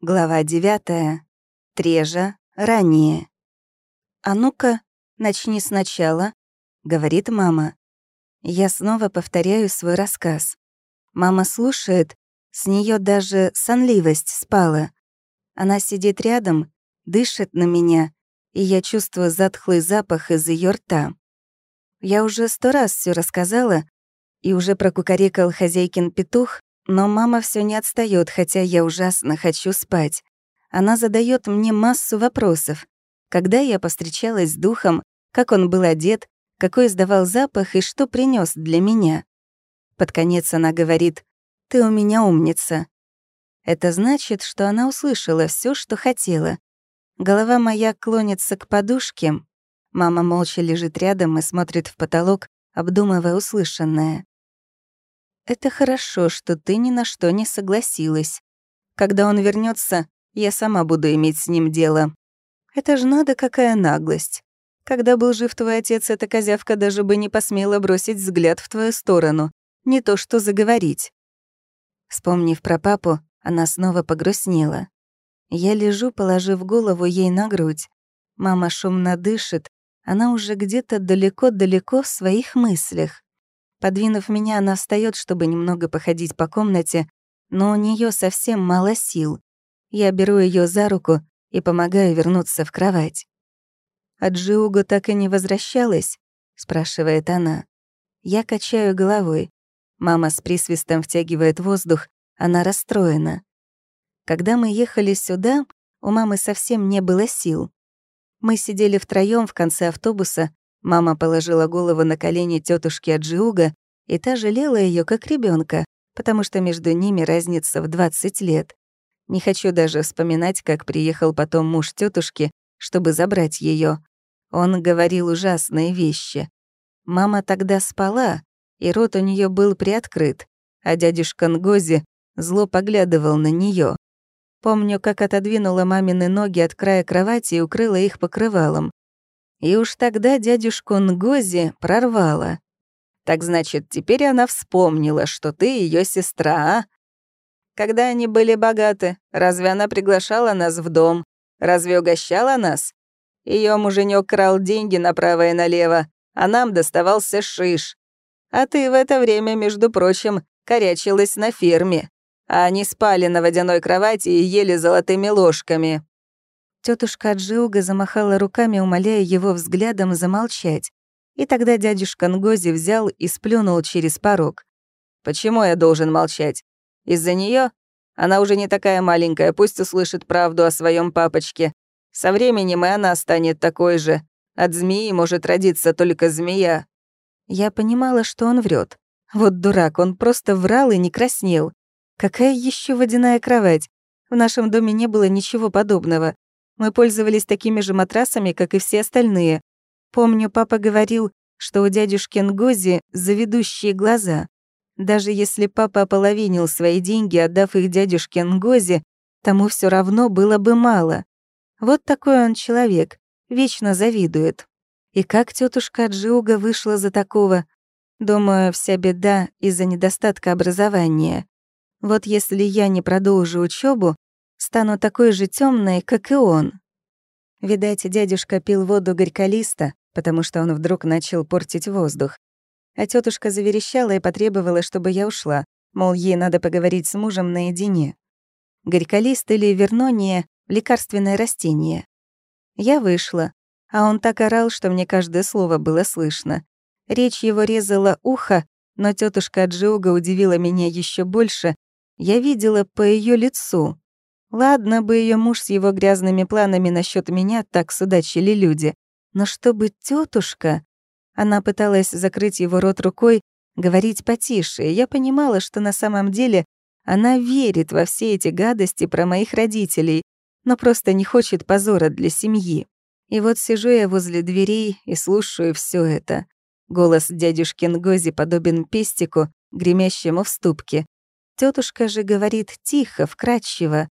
Глава девятая. Трежа. Ранее. «А ну-ка, начни сначала», — говорит мама. Я снова повторяю свой рассказ. Мама слушает, с нее даже сонливость спала. Она сидит рядом, дышит на меня, и я чувствую затхлый запах из ее рта. Я уже сто раз все рассказала, и уже прокукарекал хозяйкин петух, но мама все не отстает, хотя я ужасно хочу спать. Она задает мне массу вопросов. Когда я повстречалась с духом, как он был одет, какой издавал запах и что принес для меня. Под конец она говорит «Ты у меня умница». Это значит, что она услышала все, что хотела. Голова моя клонится к подушке. Мама молча лежит рядом и смотрит в потолок, обдумывая услышанное. Это хорошо, что ты ни на что не согласилась. Когда он вернется, я сама буду иметь с ним дело. Это ж надо какая наглость. Когда был жив твой отец, эта козявка даже бы не посмела бросить взгляд в твою сторону. Не то что заговорить. Вспомнив про папу, она снова погрустнела. Я лежу, положив голову ей на грудь. Мама шумно дышит, она уже где-то далеко-далеко в своих мыслях. Подвинув меня, она встает, чтобы немного походить по комнате, но у нее совсем мало сил. Я беру ее за руку и помогаю вернуться в кровать. «А Джиуго так и не возвращалась?» — спрашивает она. Я качаю головой. Мама с присвистом втягивает воздух, она расстроена. Когда мы ехали сюда, у мамы совсем не было сил. Мы сидели втроем в конце автобуса, Мама положила голову на колени тетушки Аджиуга, и та жалела ее как ребенка, потому что между ними разница в 20 лет. Не хочу даже вспоминать, как приехал потом муж тетушки, чтобы забрать ее. Он говорил ужасные вещи. Мама тогда спала, и рот у нее был приоткрыт, а дядюшка Нгози зло поглядывал на нее. Помню, как отодвинула мамины ноги от края кровати и укрыла их покрывалом. И уж тогда дядюшку Нгози прорвала. Так значит, теперь она вспомнила, что ты ее сестра, а? Когда они были богаты, разве она приглашала нас в дом? Разве угощала нас? Ее муженек крал деньги направо и налево, а нам доставался шиш. А ты в это время, между прочим, корячилась на ферме. А они спали на водяной кровати и ели золотыми ложками. Тетушка Джиуга замахала руками, умоляя его взглядом замолчать. И тогда дядюшка Нгози взял и сплюнул через порог. «Почему я должен молчать? Из-за нее? Она уже не такая маленькая, пусть услышит правду о своем папочке. Со временем и она станет такой же. От змеи может родиться только змея». Я понимала, что он врет. Вот дурак, он просто врал и не краснел. Какая еще водяная кровать? В нашем доме не было ничего подобного. Мы пользовались такими же матрасами, как и все остальные. Помню, папа говорил, что у дядюшки Нгози заведущие глаза. Даже если папа ополовинил свои деньги, отдав их дядюшке Нгози, тому все равно было бы мало. Вот такой он человек, вечно завидует. И как тетушка Джиуга вышла за такого? Думаю, вся беда из-за недостатка образования. Вот если я не продолжу учебу, стану такой же темной, как и он. Видать, дядюшка пил воду горьколиста, потому что он вдруг начал портить воздух. А тетушка заверещала и потребовала, чтобы я ушла, мол, ей надо поговорить с мужем наедине. Горьколист или вернония — лекарственное растение. Я вышла, а он так орал, что мне каждое слово было слышно. Речь его резала ухо, но тетушка Джиуга удивила меня еще больше. Я видела по ее лицу. Ладно бы ее муж с его грязными планами насчет меня так судачили люди. Но чтобы тетушка, Она пыталась закрыть его рот рукой, говорить потише, я понимала, что на самом деле она верит во все эти гадости про моих родителей, но просто не хочет позора для семьи. И вот сижу я возле дверей и слушаю все это. Голос дядюшки Нгози подобен пестику, гремящему в ступке. Тетушка же говорит тихо, вкрадчиво,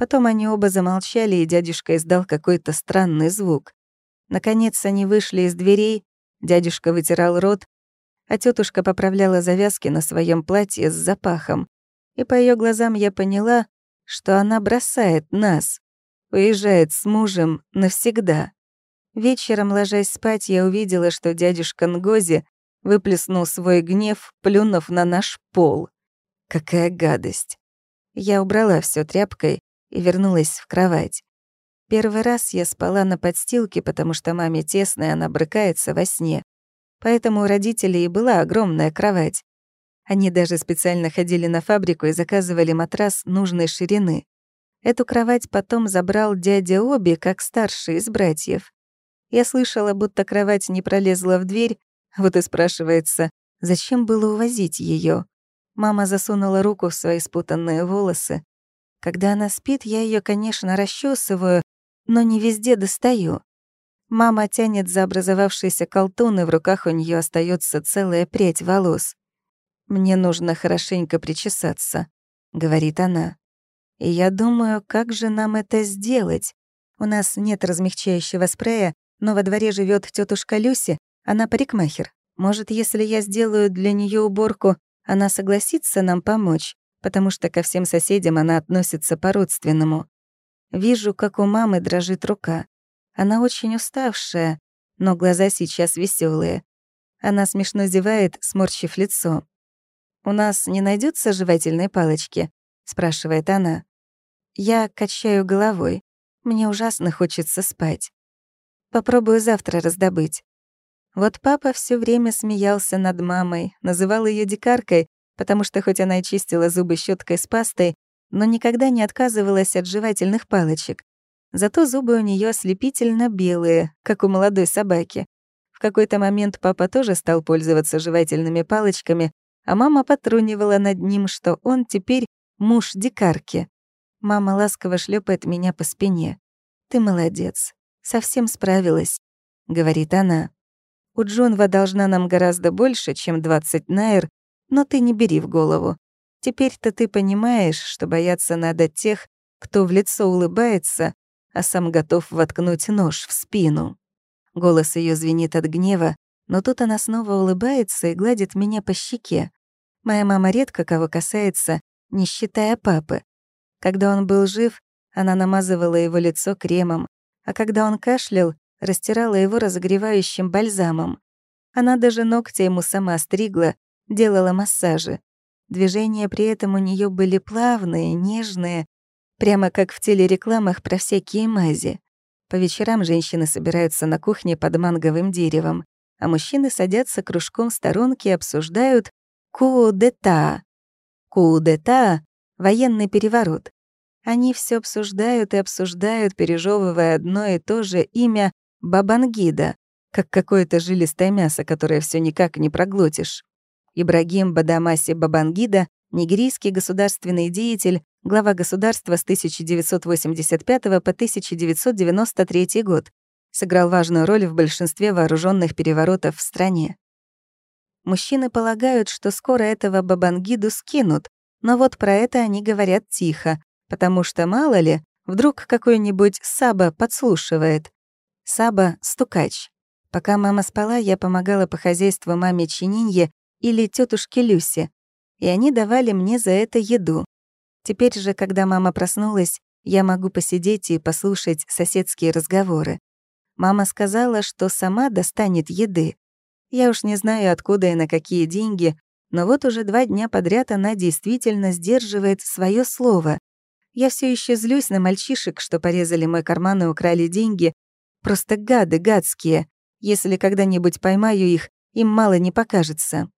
Потом они оба замолчали, и дядюшка издал какой-то странный звук. Наконец они вышли из дверей, дядюшка вытирал рот, а тетушка поправляла завязки на своем платье с запахом. И по ее глазам я поняла, что она бросает нас, уезжает с мужем навсегда. Вечером, ложась спать, я увидела, что дядюшка Нгози выплеснул свой гнев, плюнув на наш пол. Какая гадость. Я убрала все тряпкой и вернулась в кровать. Первый раз я спала на подстилке, потому что маме тесно, и она брыкается во сне. Поэтому у родителей и была огромная кровать. Они даже специально ходили на фабрику и заказывали матрас нужной ширины. Эту кровать потом забрал дядя Оби, как старший из братьев. Я слышала, будто кровать не пролезла в дверь, вот и спрашивается, зачем было увозить ее. Мама засунула руку в свои спутанные волосы. Когда она спит, я ее, конечно, расчесываю, но не везде достаю. Мама тянет за образовавшийся колтун, и в руках у нее остается целая прядь волос. «Мне нужно хорошенько причесаться», — говорит она. И я думаю, как же нам это сделать? У нас нет размягчающего спрея, но во дворе живет тетушка Люси, она парикмахер. Может, если я сделаю для нее уборку, она согласится нам помочь, потому что ко всем соседям она относится по-родственному. Вижу, как у мамы дрожит рука. Она очень уставшая, но глаза сейчас веселые. Она смешно зевает, сморщив лицо. «У нас не найдется жевательной палочки?» — спрашивает она. Я качаю головой. Мне ужасно хочется спать. Попробую завтра раздобыть. Вот папа все время смеялся над мамой, называл ее дикаркой, потому что хоть она и чистила зубы щеткой с пастой, но никогда не отказывалась от жевательных палочек. Зато зубы у нее ослепительно белые, как у молодой собаки. В какой-то момент папа тоже стал пользоваться жевательными палочками, а мама потрунивала над ним, что он теперь муж дикарки. Мама ласково шлепает меня по спине. «Ты молодец. Совсем справилась», — говорит она. У Джонва должна нам гораздо больше, чем 20 найр, но ты не бери в голову. Теперь-то ты понимаешь, что бояться надо тех, кто в лицо улыбается, а сам готов воткнуть нож в спину. Голос ее звенит от гнева, но тут она снова улыбается и гладит меня по щеке. Моя мама редко кого касается, не считая папы. Когда он был жив, она намазывала его лицо кремом, а когда он кашлял, растирала его разогревающим бальзамом. Она даже ногти ему сама стригла, делала массажи. Движения при этом у нее были плавные, нежные, прямо как в телерекламах про всякие мази. По вечерам женщины собираются на кухне под манговым деревом, а мужчины садятся кружком в сторонке и обсуждают «куудета». «Куудета» — военный переворот. Они все обсуждают и обсуждают, пережевывая одно и то же имя Бабангида, как какое-то жилистое мясо, которое все никак не проглотишь. Ибрагим Бадамаси Бабангида — нигерийский государственный деятель, глава государства с 1985 по 1993 год, сыграл важную роль в большинстве вооруженных переворотов в стране. Мужчины полагают, что скоро этого Бабангиду скинут, но вот про это они говорят тихо, потому что, мало ли, вдруг какой-нибудь Саба подслушивает. Саба — стукач. Пока мама спала, я помогала по хозяйству маме Чининье или тетушке Люсе, и они давали мне за это еду. Теперь же, когда мама проснулась, я могу посидеть и послушать соседские разговоры. Мама сказала, что сама достанет еды. Я уж не знаю, откуда и на какие деньги, но вот уже два дня подряд она действительно сдерживает свое слово. Я все еще злюсь на мальчишек, что порезали мой карман и украли деньги, Просто гады гадские. Если когда-нибудь поймаю их, им мало не покажется.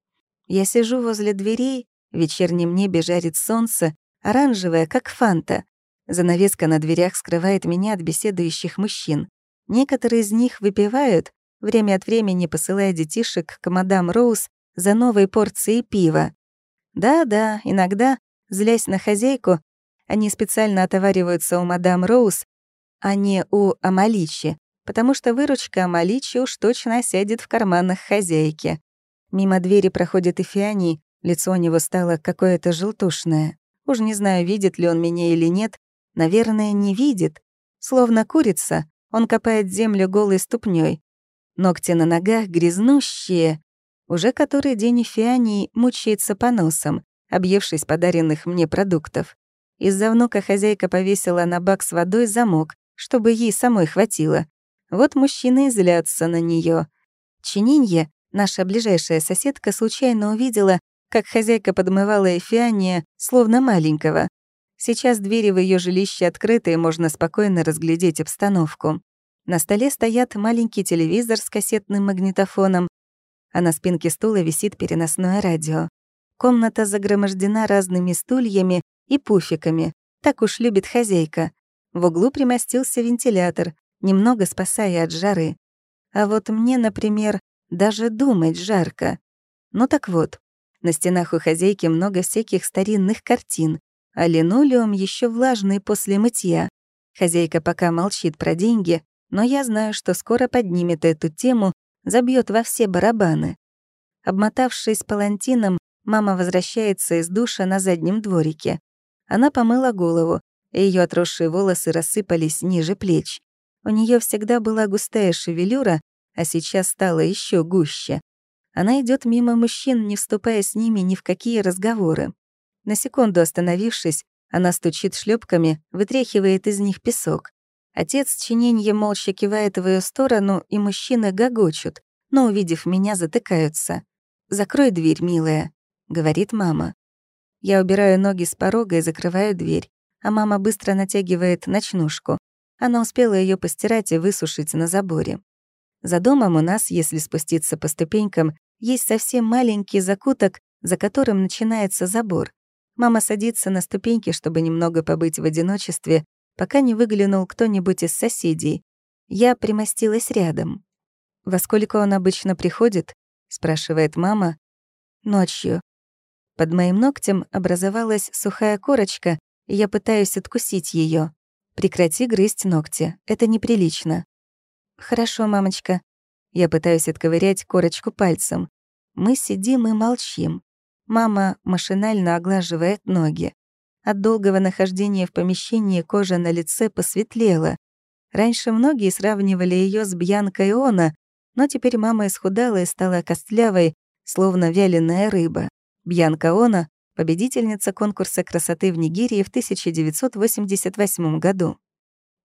Я сижу возле дверей, в вечернем небе жарит солнце, оранжевое, как фанта. Занавеска на дверях скрывает меня от беседующих мужчин. Некоторые из них выпивают, время от времени посылая детишек к мадам Роуз за новой порцией пива. Да-да, иногда, злясь на хозяйку, они специально отовариваются у мадам Роуз, а не у Амаличи, потому что выручка Амаличи уж точно сядет в карманах хозяйки. Мимо двери проходит и Фиани, лицо у него стало какое-то желтушное. Уж не знаю, видит ли он меня или нет. Наверное, не видит. Словно курица, он копает землю голой ступней. Ногти на ногах грязнущие. Уже который день Фиани мучается по носам, объевшись подаренных мне продуктов. Из-за внука хозяйка повесила на бак с водой замок, чтобы ей самой хватило. Вот мужчины злятся на нее. Чининье, наша ближайшая соседка, случайно увидела, как хозяйка подмывала Эфиания, словно маленького. Сейчас двери в ее жилище открыты, и можно спокойно разглядеть обстановку. На столе стоят маленький телевизор с кассетным магнитофоном, а на спинке стула висит переносное радио. Комната загромождена разными стульями и пуфиками. Так уж любит хозяйка. В углу примостился вентилятор, немного спасая от жары. А вот мне, например, даже думать жарко. Ну так вот, на стенах у хозяйки много всяких старинных картин, а линолеум еще влажный после мытья. Хозяйка пока молчит про деньги, но я знаю, что скоро поднимет эту тему, забьет во все барабаны. Обмотавшись палантином, мама возвращается из душа на заднем дворике. Она помыла голову, и ее отросшие волосы рассыпались ниже плеч. У нее всегда была густая шевелюра, а сейчас стала еще гуще. Она идет мимо мужчин, не вступая с ними ни в какие разговоры. На секунду остановившись, она стучит шлепками, вытряхивает из них песок. Отец чиненье молча кивает в ее сторону, и мужчины гогочут, но, увидев меня, затыкаются. «Закрой дверь, милая», — говорит мама. Я убираю ноги с порога и закрываю дверь, а мама быстро натягивает ночнушку. Она успела ее постирать и высушить на заборе. За домом у нас, если спуститься по ступенькам, есть совсем маленький закуток, за которым начинается забор. Мама садится на ступеньки, чтобы немного побыть в одиночестве, пока не выглянул кто-нибудь из соседей. Я примостилась рядом. «Во сколько он обычно приходит?» — спрашивает мама. «Ночью». Под моим ногтем образовалась сухая корочка, и я пытаюсь откусить ее. Прекрати грызть ногти, это неприлично. «Хорошо, мамочка». Я пытаюсь отковырять корочку пальцем. Мы сидим и молчим. Мама машинально оглаживает ноги. От долгого нахождения в помещении кожа на лице посветлела. Раньше многие сравнивали ее с Бьянкой Она, но теперь мама исхудала и стала костлявой, словно вяленая рыба. Бьянка Она — победительница конкурса красоты в Нигерии в 1988 году.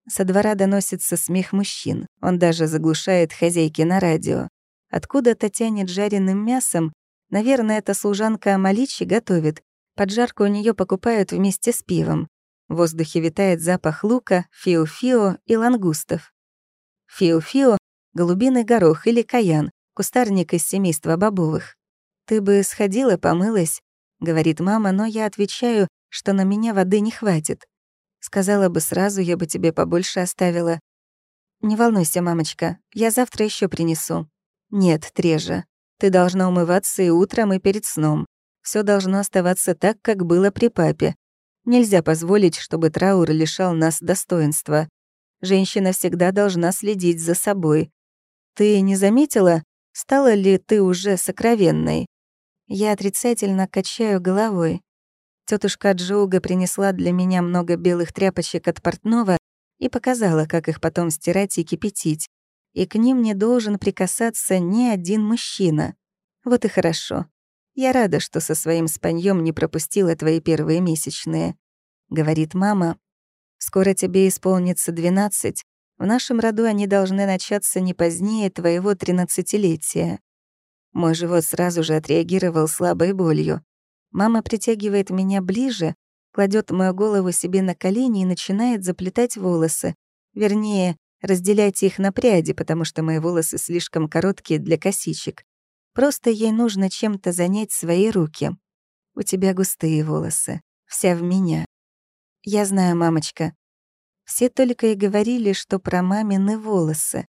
Со двора доносится смех мужчин. Он даже заглушает хозяйки на радио. Откуда-то тянет жареным мясом. Наверное, эта служанка Амаличи готовит, Поджарку у нее покупают вместе с пивом. В воздухе витает запах лука, фио-фио и лангустов. Фио-фио — голубиный горох или каян, кустарник из семейства бобовых. «Ты бы сходила, помылась», — говорит мама, но я отвечаю, что на меня воды не хватит. Сказала бы сразу, я бы тебе побольше оставила. «Не волнуйся, мамочка, я завтра еще принесу». «Нет, Трежа, ты должна умываться и утром, и перед сном. Все должно оставаться так, как было при папе. Нельзя позволить, чтобы траур лишал нас достоинства. Женщина всегда должна следить за собой. Ты не заметила, стала ли ты уже сокровенной? Я отрицательно качаю головой. Тетушка Джоуга принесла для меня много белых тряпочек от портного и показала, как их потом стирать и кипятить. И к ним не должен прикасаться ни один мужчина. Вот и хорошо. Я рада, что со своим спаньем не пропустила твои первые месячные», — говорит мама. «Скоро тебе исполнится 12. В нашем роду они должны начаться не позднее твоего тринадцатилетия». Мой живот сразу же отреагировал слабой болью. Мама притягивает меня ближе, кладет мою голову себе на колени и начинает заплетать волосы. Вернее, разделять их на пряди, потому что мои волосы слишком короткие для косичек. Просто ей нужно чем-то занять свои руки. У тебя густые волосы, вся в меня. Я знаю, мамочка. Все только и говорили, что про мамины волосы.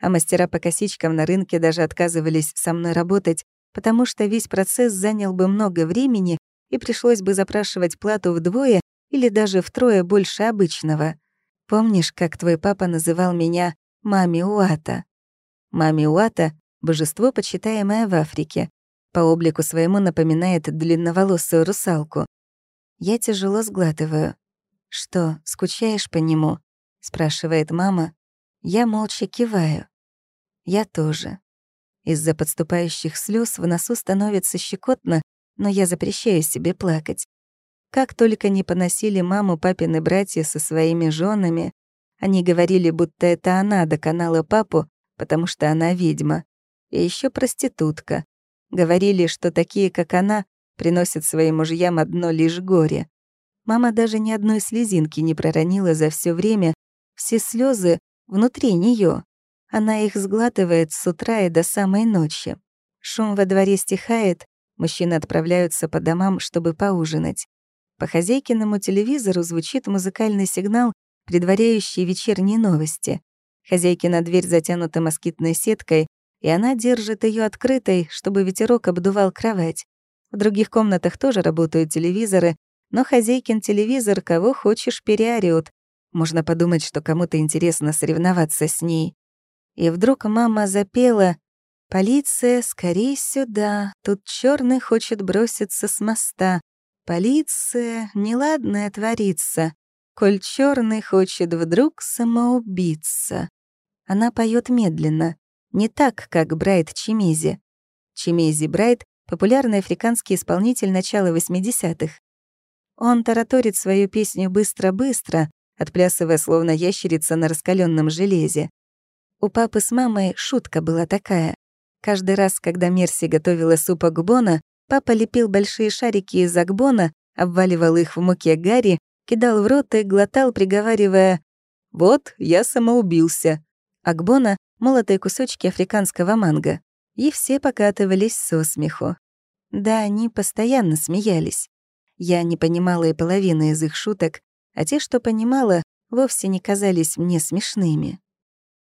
А мастера по косичкам на рынке даже отказывались со мной работать, потому что весь процесс занял бы много времени и пришлось бы запрашивать плату вдвое или даже втрое больше обычного. Помнишь, как твой папа называл меня «мами Уата»? Мами Уата божество, почитаемое в Африке. По облику своему напоминает длинноволосую русалку. Я тяжело сглатываю. «Что, скучаешь по нему?» — спрашивает мама. Я молча киваю. Я тоже. Из-за подступающих слез в носу становится щекотно, но я запрещаю себе плакать. Как только не поносили маму папины братья со своими женами, они говорили, будто это она доконала папу, потому что она ведьма. И еще проститутка. Говорили, что такие, как она, приносят своим мужьям одно лишь горе. Мама даже ни одной слезинки не проронила за все время, все слезы внутри нее. Она их сглатывает с утра и до самой ночи. Шум во дворе стихает, мужчины отправляются по домам, чтобы поужинать. По хозяйкиному телевизору звучит музыкальный сигнал, предваряющий вечерние новости. Хозяйкина дверь затянута москитной сеткой, и она держит ее открытой, чтобы ветерок обдувал кровать. В других комнатах тоже работают телевизоры, но хозяйкин телевизор кого хочешь переорёт. Можно подумать, что кому-то интересно соревноваться с ней. И вдруг мама запела «Полиция, скорей сюда, тут черный хочет броситься с моста. Полиция, неладное творится, коль черный хочет вдруг самоубиться». Она поет медленно, не так, как Брайт Чимези. Чимези Брайт — популярный африканский исполнитель начала 80-х. Он тараторит свою песню быстро-быстро, отплясывая словно ящерица на раскаленном железе. У папы с мамой шутка была такая. Каждый раз, когда Мерси готовила суп агбона, папа лепил большие шарики из агбона, обваливал их в муке гарри, кидал в рот и глотал, приговаривая «Вот, я самоубился». Агбона молотые кусочки африканского манго, и все покатывались со смеху. Да, они постоянно смеялись. Я не понимала и половины из их шуток, а те, что понимала, вовсе не казались мне смешными.